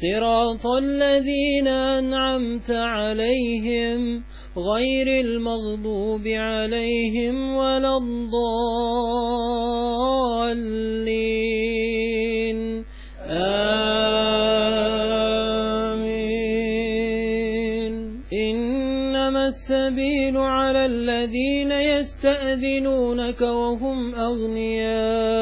صراط الذين أنعمت عليهم غير المغضوب عليهم ولا الضالين. آمين. إنما السبيل على الذين يستأذنونك وهم أغنياء.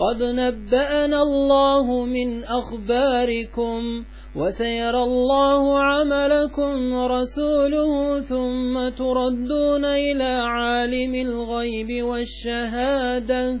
قد نبأنا الله من أخباركم وسيرى الله عملكم ورسوله ثم تردون إلى عالم الغيب والشهادة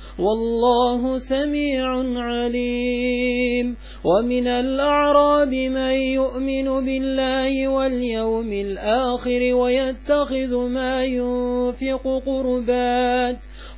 والله سميع عليم. ومن الأعراب من يؤمن بالله واليوم الآخر ويتخذ ما ينفق قربات.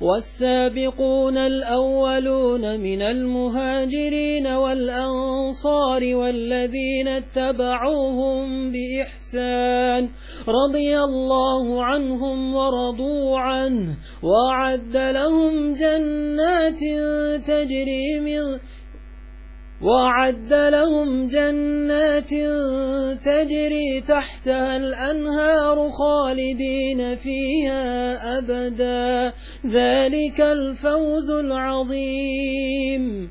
والسابقون الأولون من المهاجرين والأنصار والذين اتبعوهم بإحسان رضي الله عنهم ورضوا عنه وأعد لهم جنات تجري من وأعد لهم جنات تجري تحتها الأنهار خالدين فيها أبدا. ذلك الفوز العظيم.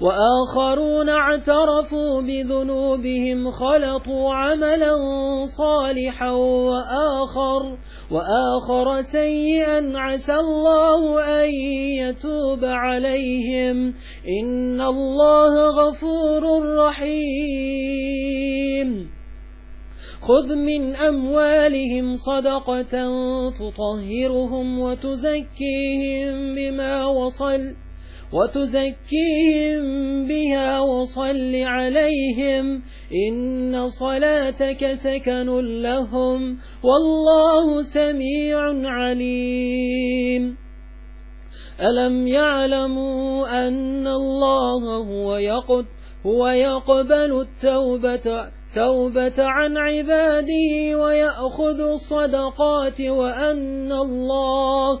وآخرون اعترفوا بذنوبهم خلطوا عملا صالحا وآخر وآخر سيئا عسى الله أن يتوب عليهم. إن الله غفور رحيم. خذ من أموالهم صدقة تطهرهم وتزكيهم بما وصل. وتزكيهم بها وصل عليهم إن صلاتك سكن لهم والله سميع عليم. ألم يعلموا أن الله هو يقبل, هو يقبل التوبة توبة عن عباده ويأخذ الصدقات وأن الله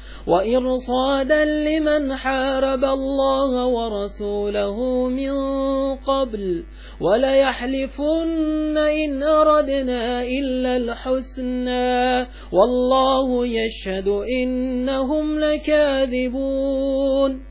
وإرصادا لمن حارب الله ورسوله من قبل. وليحلفن إن أردنا إلا الحسنى. والله يشهد إنهم لكاذبون.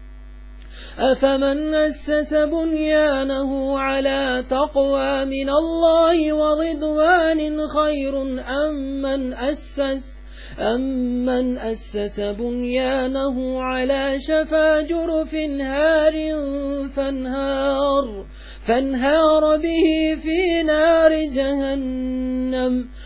أفمن أسس بنيانه على تقوى من الله ورضوان خير أم من أسس أمن أسس بنيانه على شفا جرف هار فانهار فانهار به في نار جهنم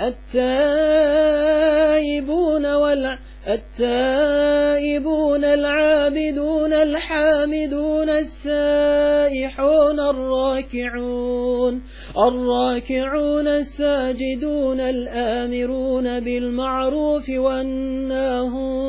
التائبون والع التائبون العابدون الحامدون السائحون الراكعون الراكعون الساجدون الآمرون بالمعروف والناهون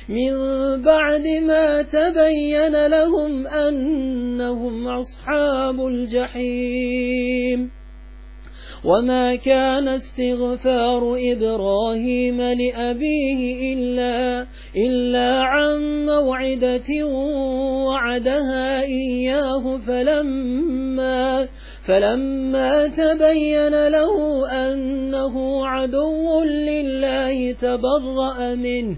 من بعد ما تبين لهم أنهم أصحاب الجحيم. وما كان استغفار إبراهيم لأبيه إلا, إلا عن موعدة وعدها إياه فلما فلما تبين له أنه عدو لله تبرأ منه.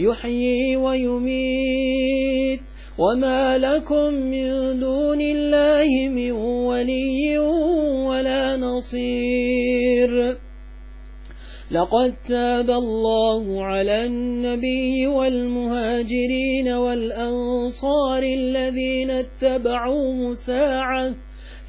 يحيي ويميت. وما لكم من دون الله من ولي ولا نصير. لقد تاب الله على النبي والمهاجرين والأنصار الذين اتبعوه ساعة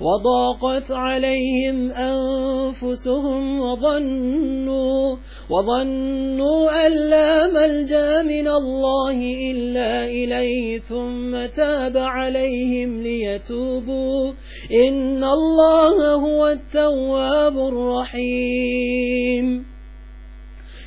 وضاقت عليهم أنفسهم وظنوا وظنوا أن لا ملجأ من الله إلا إليه ثم تاب عليهم ليتوبوا. إن الله هو التواب الرحيم.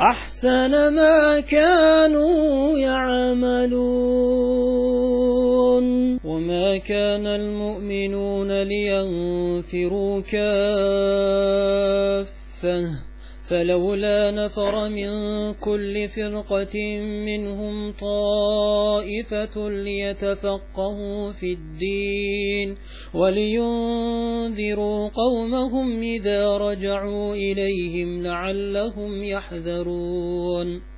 أحسن ما كانوا يعملون. وما كان المؤمنون لينفروا كافة. فلولا نفر من كل فرقة منهم طائفة ليتفقهوا في الدين ولينذروا قومهم إذا رجعوا إليهم لعلهم يحذرون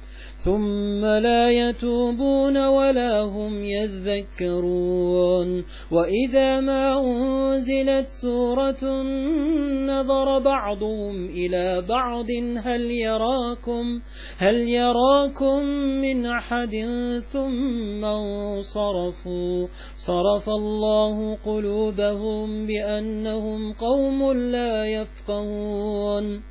ثم لا يتوبون ولا هم يذكرون. وإذا ما أنزلت سورة نظر بعضهم إلى بعض هل يراكم هل يراكم من أحد؟ ثم انصرفوا. صرف الله قلوبهم بأنهم قوم لا يفقهون.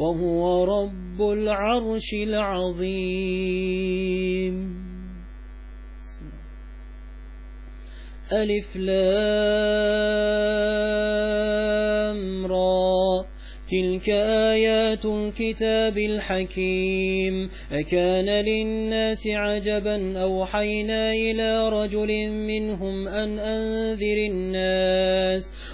وهو رب العرش العظيم. ألف لام را. تلك آيات الكتاب الحكيم. أكان للناس عجبا أوحينا إلى رجل منهم أن أنذر الناس.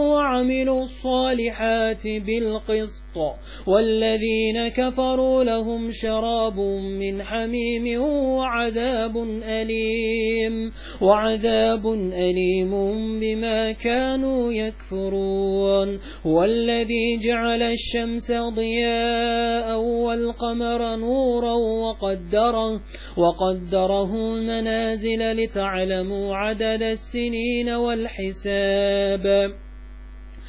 وعملوا الصالحات بالقسط والذين كفروا لهم شراب من حميم وعذاب أليم وعذاب أليم بما كانوا يكفرون والذي جعل الشمس ضياء والقمر نورا وقدره وقدره منازل لتعلموا عدد السنين والحساب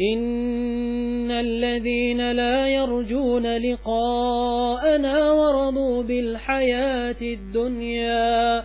إن الذين لا يرجون لقاءنا ورضوا بالحياة الدنيا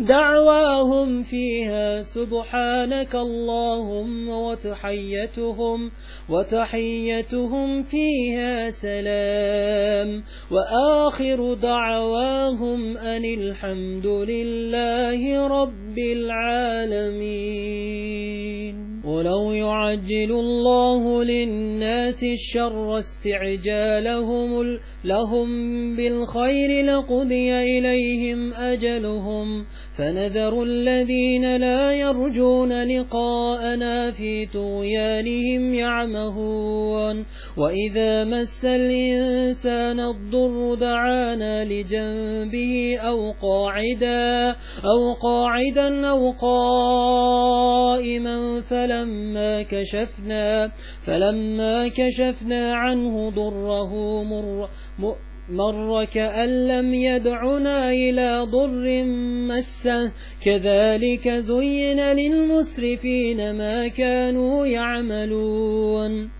دعواهم فيها سبحانك اللهم وتحيتهم وتحيتهم فيها سلام وآخر دعواهم أن الحمد لله رب العالمين ولو يعجل الله للناس الشر استعجالهم لهم بالخير لقضي إليهم أجلهم فنذر الذين لا يرجون لقاءنا في طغيانهم يعمهون وإذا مس الإنسان الضر دعانا لجنبه أو قاعدا أو قاعدا أو قائما فلما كشفنا فلما كشفنا عنه ضره مر مر كأن لم يدعنا إلى ضر مسه. كذلك زين للمسرفين ما كانوا يعملون.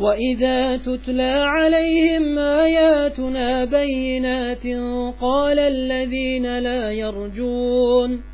وإذا تتلى عليهم آياتنا بينات قال الذين لا يرجون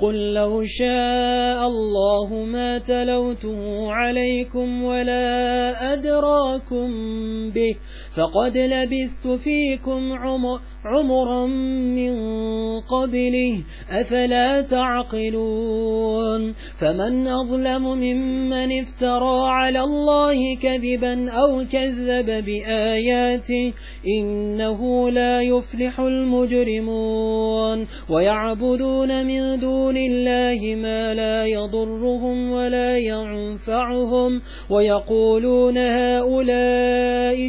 قل لو شاء الله ما تلوته عليكم ولا أدراكم به فقد لبثت فيكم عمر عمرا من قبله أفلا تعقلون فمن أظلم ممن افترى على الله كذبا أو كذب بآياته إنه لا يفلح المجرمون ويعبدون من دون الله ما لا يضرهم ولا ينفعهم ويقولون هؤلاء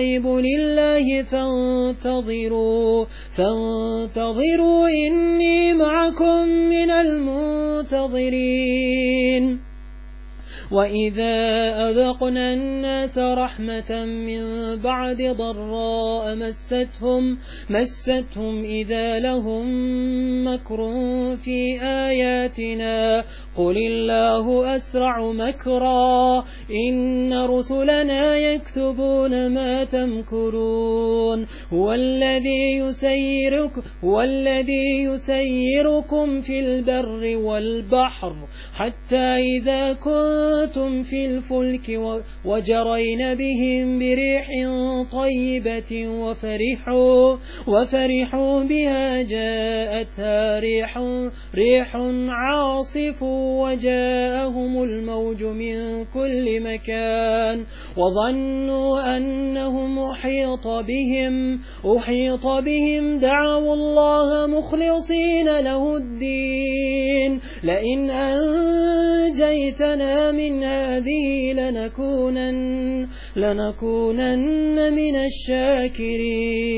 الغيب لله فانتظروا فانتظروا إني معكم من المنتظرين. وإذا أذقنا الناس رحمة من بعد ضراء مستهم مستهم إذا لهم مكر في آياتنا. قل الله أسرع مكرا إن رسلنا يكتبون ما تمكرون هو الذي يسيرك هو الذي يسيركم في البر والبحر حتى إذا كنتم في الفلك وجرين بهم بريح طيبة وفرحوا وفرحوا بها جاءتها ريح ريح عاصف وجاءهم الموج من كل مكان وظنوا أنهم أحيط بهم أحيط بهم دعوا الله مخلصين له الدين. لئن أنجيتنا من هذه لنكونن, لنكونن من الشاكرين.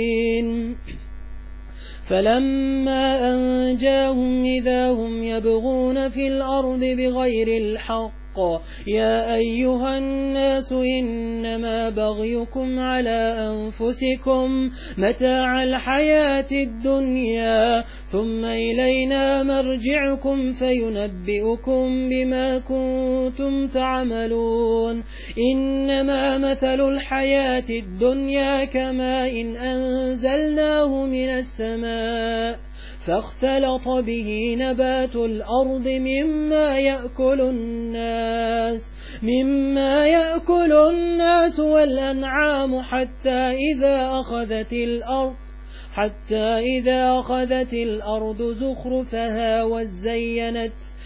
فلما أنجاهم إذا هم يبغون في الأرض بغير الحق الحق. يا أيها الناس إنما بغيكم على أنفسكم متاع الحياة الدنيا ثم إلينا مرجعكم فينبئكم بما كنتم تعملون. إنما مثل الحياة الدنيا كما إن أنزلناه من السماء. فاختلط به نبات الأرض مما يأكل الناس مما يأكل الناس والأنعام حتى إذا أخذت الأرض حتى إذا أخذت الأرض زخرفها وزينت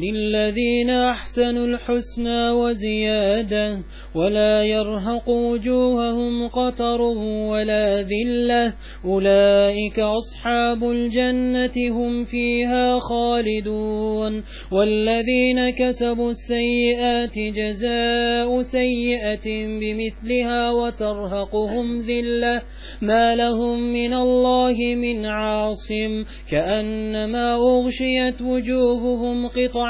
للذين أحسنوا الحسنى وزيادة ولا يرهق وجوههم قطر ولا ذلة أولئك أصحاب الجنة هم فيها خالدون والذين كسبوا السيئات جزاء سيئة بمثلها وترهقهم ذلة ما لهم من الله من عاصم كأنما أغشيت وجوههم قطعا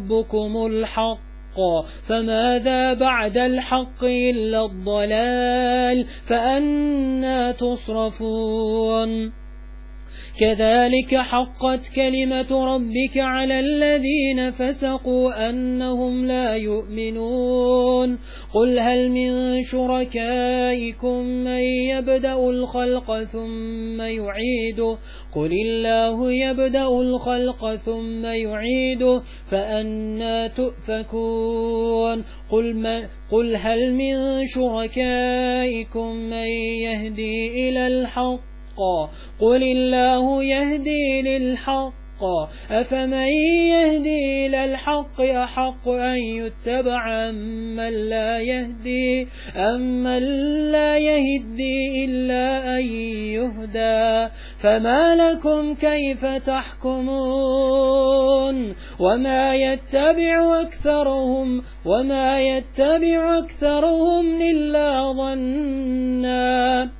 ربكم الحق فماذا بعد الحق إلا الضلال؟ فأنا تصرفون. كذلك حقت كلمة ربك على الذين فسقوا أنهم لا يؤمنون. قل هل من شركائكم من يبدأ الخلق ثم يعيده؟ قل الله يبدأ الخلق ثم يعيده فأنا تؤفكون. قل, ما قل هل من شركائكم من يهدي إلى الحق قل الله يهدي للحق. أفمن يهدي إلى الحق أحق أن يتبع أمن لا يهدي. أمن لا يهدي إلا أن يهدى. فما لكم كيف تحكمون؟ وما يتبع أكثرهم وما يتبع أكثرهم إلا ظنّا.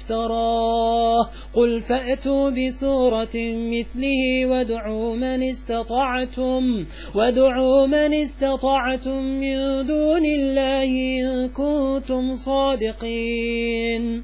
افتراه. قل فأتوا بسورة مثله وادعوا من استطعتم وادعوا من استطعتم من دون الله إن كنتم صادقين.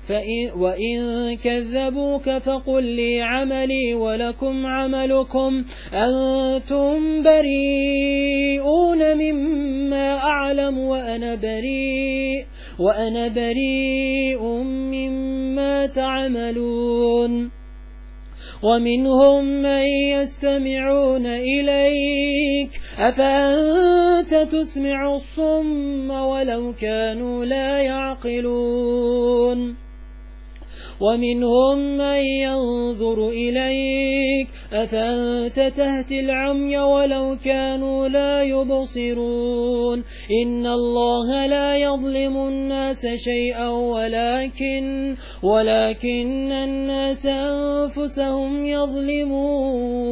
فإن وإن كذبوك فقل لي عملي ولكم عملكم. أنتم بريئون مما أعلم وأنا بريء وأنا بريء مما تعملون. ومنهم من يستمعون إليك. أفأنت تسمع الصم ولو كانوا لا يعقلون. ومنهم من ينظر إليك أفأنت تهتي العمي ولو كانوا لا يبصرون؟ إن الله لا يظلم الناس شيئا ولكن ولكن الناس أنفسهم يظلمون.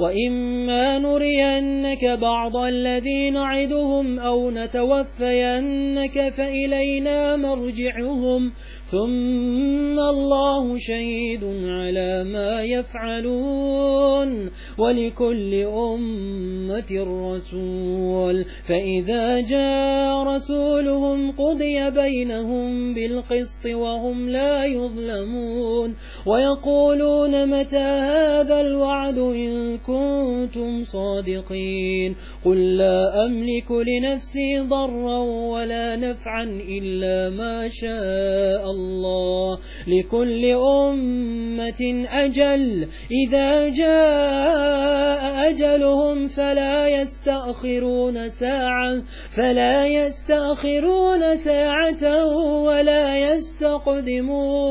وإما نرينك بعض الذي نعدهم أو نتوفينك فإلينا مرجعهم ثم الله شهيد على ما يفعلون ولكل أمة رسول فإذا جاء رسولهم قضي بينهم بالقسط وهم لا يظلمون. ويقولون متى هذا الوعد إن كنتم صادقين. قل لا أملك لنفسي ضرا ولا نفعا إلا ما شاء الله لكل أمة أجل. إذا جاء أجلهم فلا يستأخرون ساعة. فلا يستأخرون ساعة ولا يستقدمون.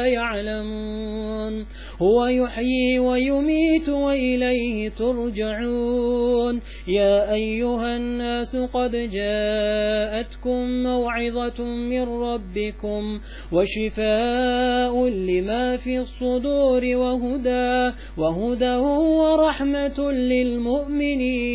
يعلمون. هو يحيي ويميت وإليه ترجعون. يا أيها الناس قد جاءتكم موعظة من ربكم وشفاء لما في الصدور وهدى وهدى ورحمة للمؤمنين.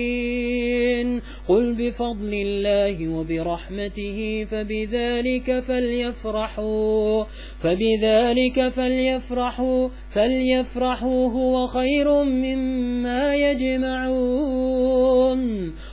قل بفضل الله وبرحمته فبذلك فليفرحوا. فبذلك فليفرحوا فليفرحوا هو خير مما يجمعون.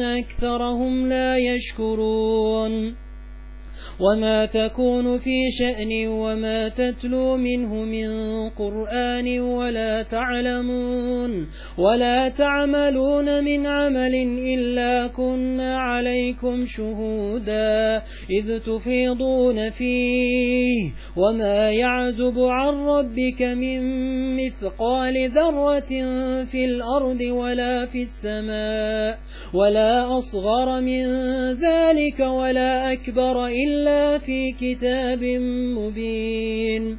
أكثرهم لا يشكرون. وما تكون في شأن وما تتلو منه من قرآن ولا تعلمون ولا تعملون من عمل إلا كنا عليكم شهودا إذ تفيضون فيه وما يعزب عن ربك من مثقال ذرة في الأرض ولا في السماء ولا أصغر من ذلك ولا أكبر إلا إلا في كتاب مبين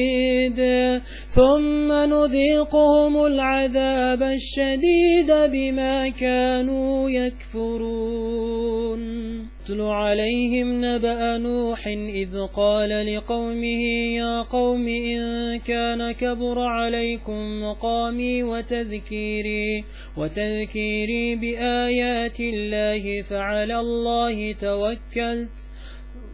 ثم نذيقهم العذاب الشديد بما كانوا يكفرون. اتل عليهم نبأ نوح إذ قال لقومه يا قوم إن كان كبر عليكم مقامي وتذكيري وتذكيري بآيات الله فعلى الله توكلت.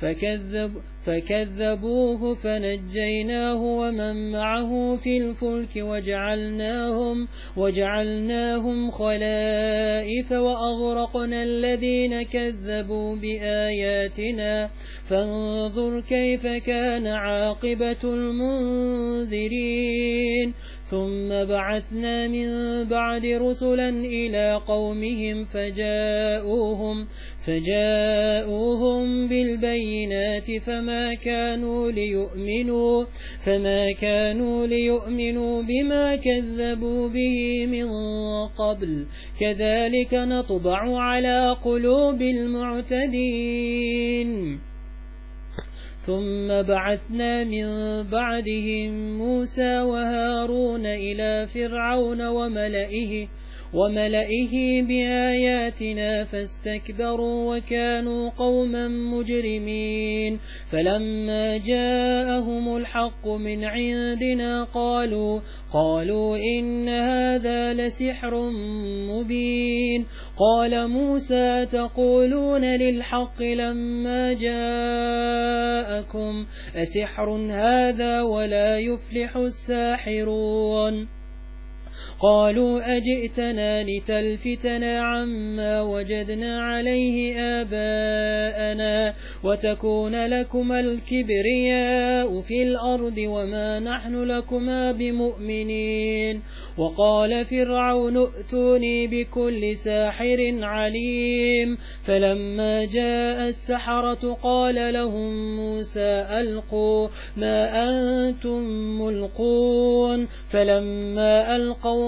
فكذب فكذبوه فنجيناه ومن معه في الفلك وجعلناهم وجعلناهم خلائف وأغرقنا الذين كذبوا بآياتنا. فانظر كيف كان عاقبة المنذرين. ثم بعثنا من بعد رسلا إلى قومهم فجاءوهم فجاءوهم بالبينات فما كانوا ليؤمنوا فما كانوا ليؤمنوا بما كذبوا به من قبل كذلك نطبع على قلوب المعتدين ثم بعثنا من بعدهم موسى وهارون إلى فرعون وملئه وملئه بآياتنا فاستكبروا وكانوا قوما مجرمين فلما جاءهم الحق من عندنا قالوا قالوا إن هذا لسحر مبين قال موسى تقولون للحق لما جاءكم أسحر هذا ولا يفلح الساحرون قالوا أجئتنا لتلفتنا عما وجدنا عليه آباءنا وتكون لكما الكبرياء في الأرض وما نحن لكما بمؤمنين. وقال فرعون ائتوني بكل ساحر عليم. فلما جاء السحرة قال لهم موسى ألقوا ما أنتم ملقون. فلما ألقوا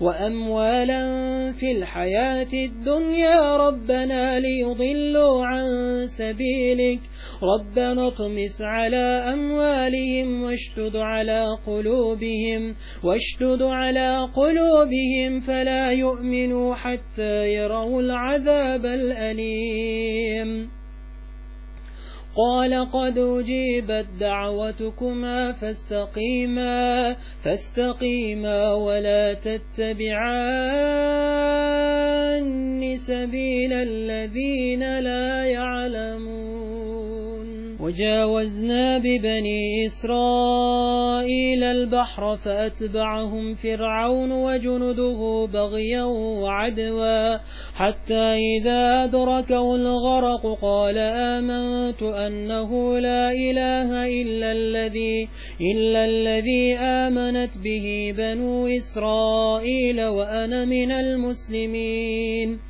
وأموالا في الحياة الدنيا ربنا ليضلوا عن سبيلك. ربنا اطمس على أموالهم واشتد على قلوبهم واشتد على قلوبهم فلا يؤمنوا حتى يروا العذاب الأليم. قال قد أجيبت دعوتكما فاستقيما فاستقيما ولا تتبعان سبيل الذين لا يعلمون. وجاوزنا ببني إسرائيل البحر فأتبعهم فرعون وجنده بغيا وعدوا حتى إذا أدركه الغرق قال آمنت أنه لا إله إلا الذي إلا الذي آمنت به بنو إسرائيل وأنا من المسلمين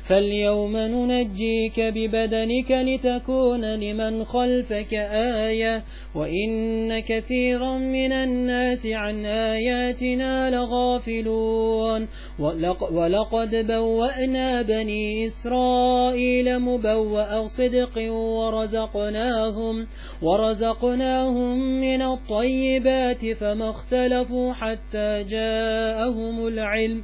فاليوم ننجيك ببدنك لتكون لمن خلفك آية وإن كثيرا من الناس عن آياتنا لغافلون ولقد بوأنا بني إسرائيل مبوأ صدق ورزقناهم ورزقناهم من الطيبات فما اختلفوا حتى جاءهم العلم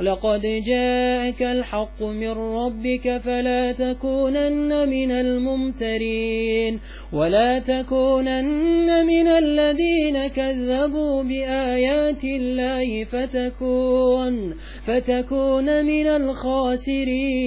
لقد جاءك الحق من ربك فلا تكونن من الممترين ولا تكونن من الذين كذبوا بآيات الله فتكون فتكون من الخاسرين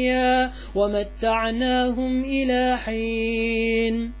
الدنيا ومتعناهم إلى حين.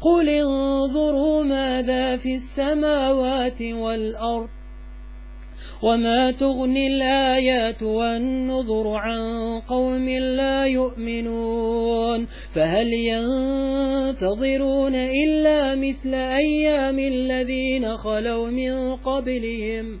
قل انظروا ماذا في السماوات والأرض وما تغني الآيات والنظر عن قوم لا يؤمنون فهل ينتظرون إلا مثل أيام الذين خلوا من قبلهم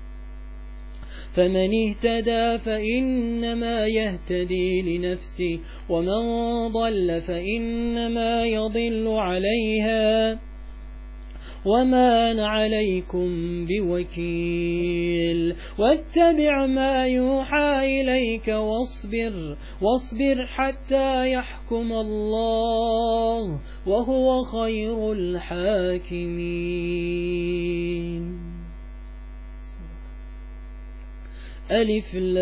فمن اهتدى فإنما يهتدي لنفسه ومن ضل فإنما يضل عليها. وما عليكم بوكيل واتبع ما يوحى إليك واصبر واصبر حتى يحكم الله وهو خير الحاكمين. ألف لام.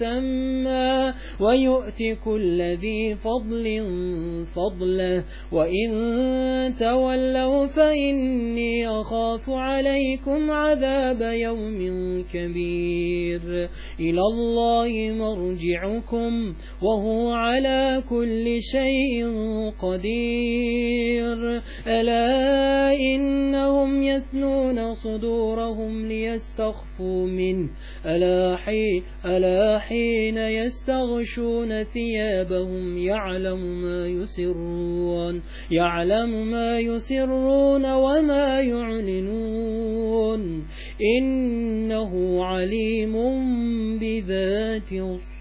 مسمى ويؤتي كل ذي فضل فضله وإن تولوا فإني أخاف عليكم عذاب يوم كبير إلى الله مرجعكم وهو على كل شيء قدير ألا إنهم يثنون صدورهم ليستخفوا منه ألا, حي ألا حين يستغشون ثيابهم يعلم ما يسرون يعلم ما يسرون وما يعلنون. إنه عليم بذات الصدور.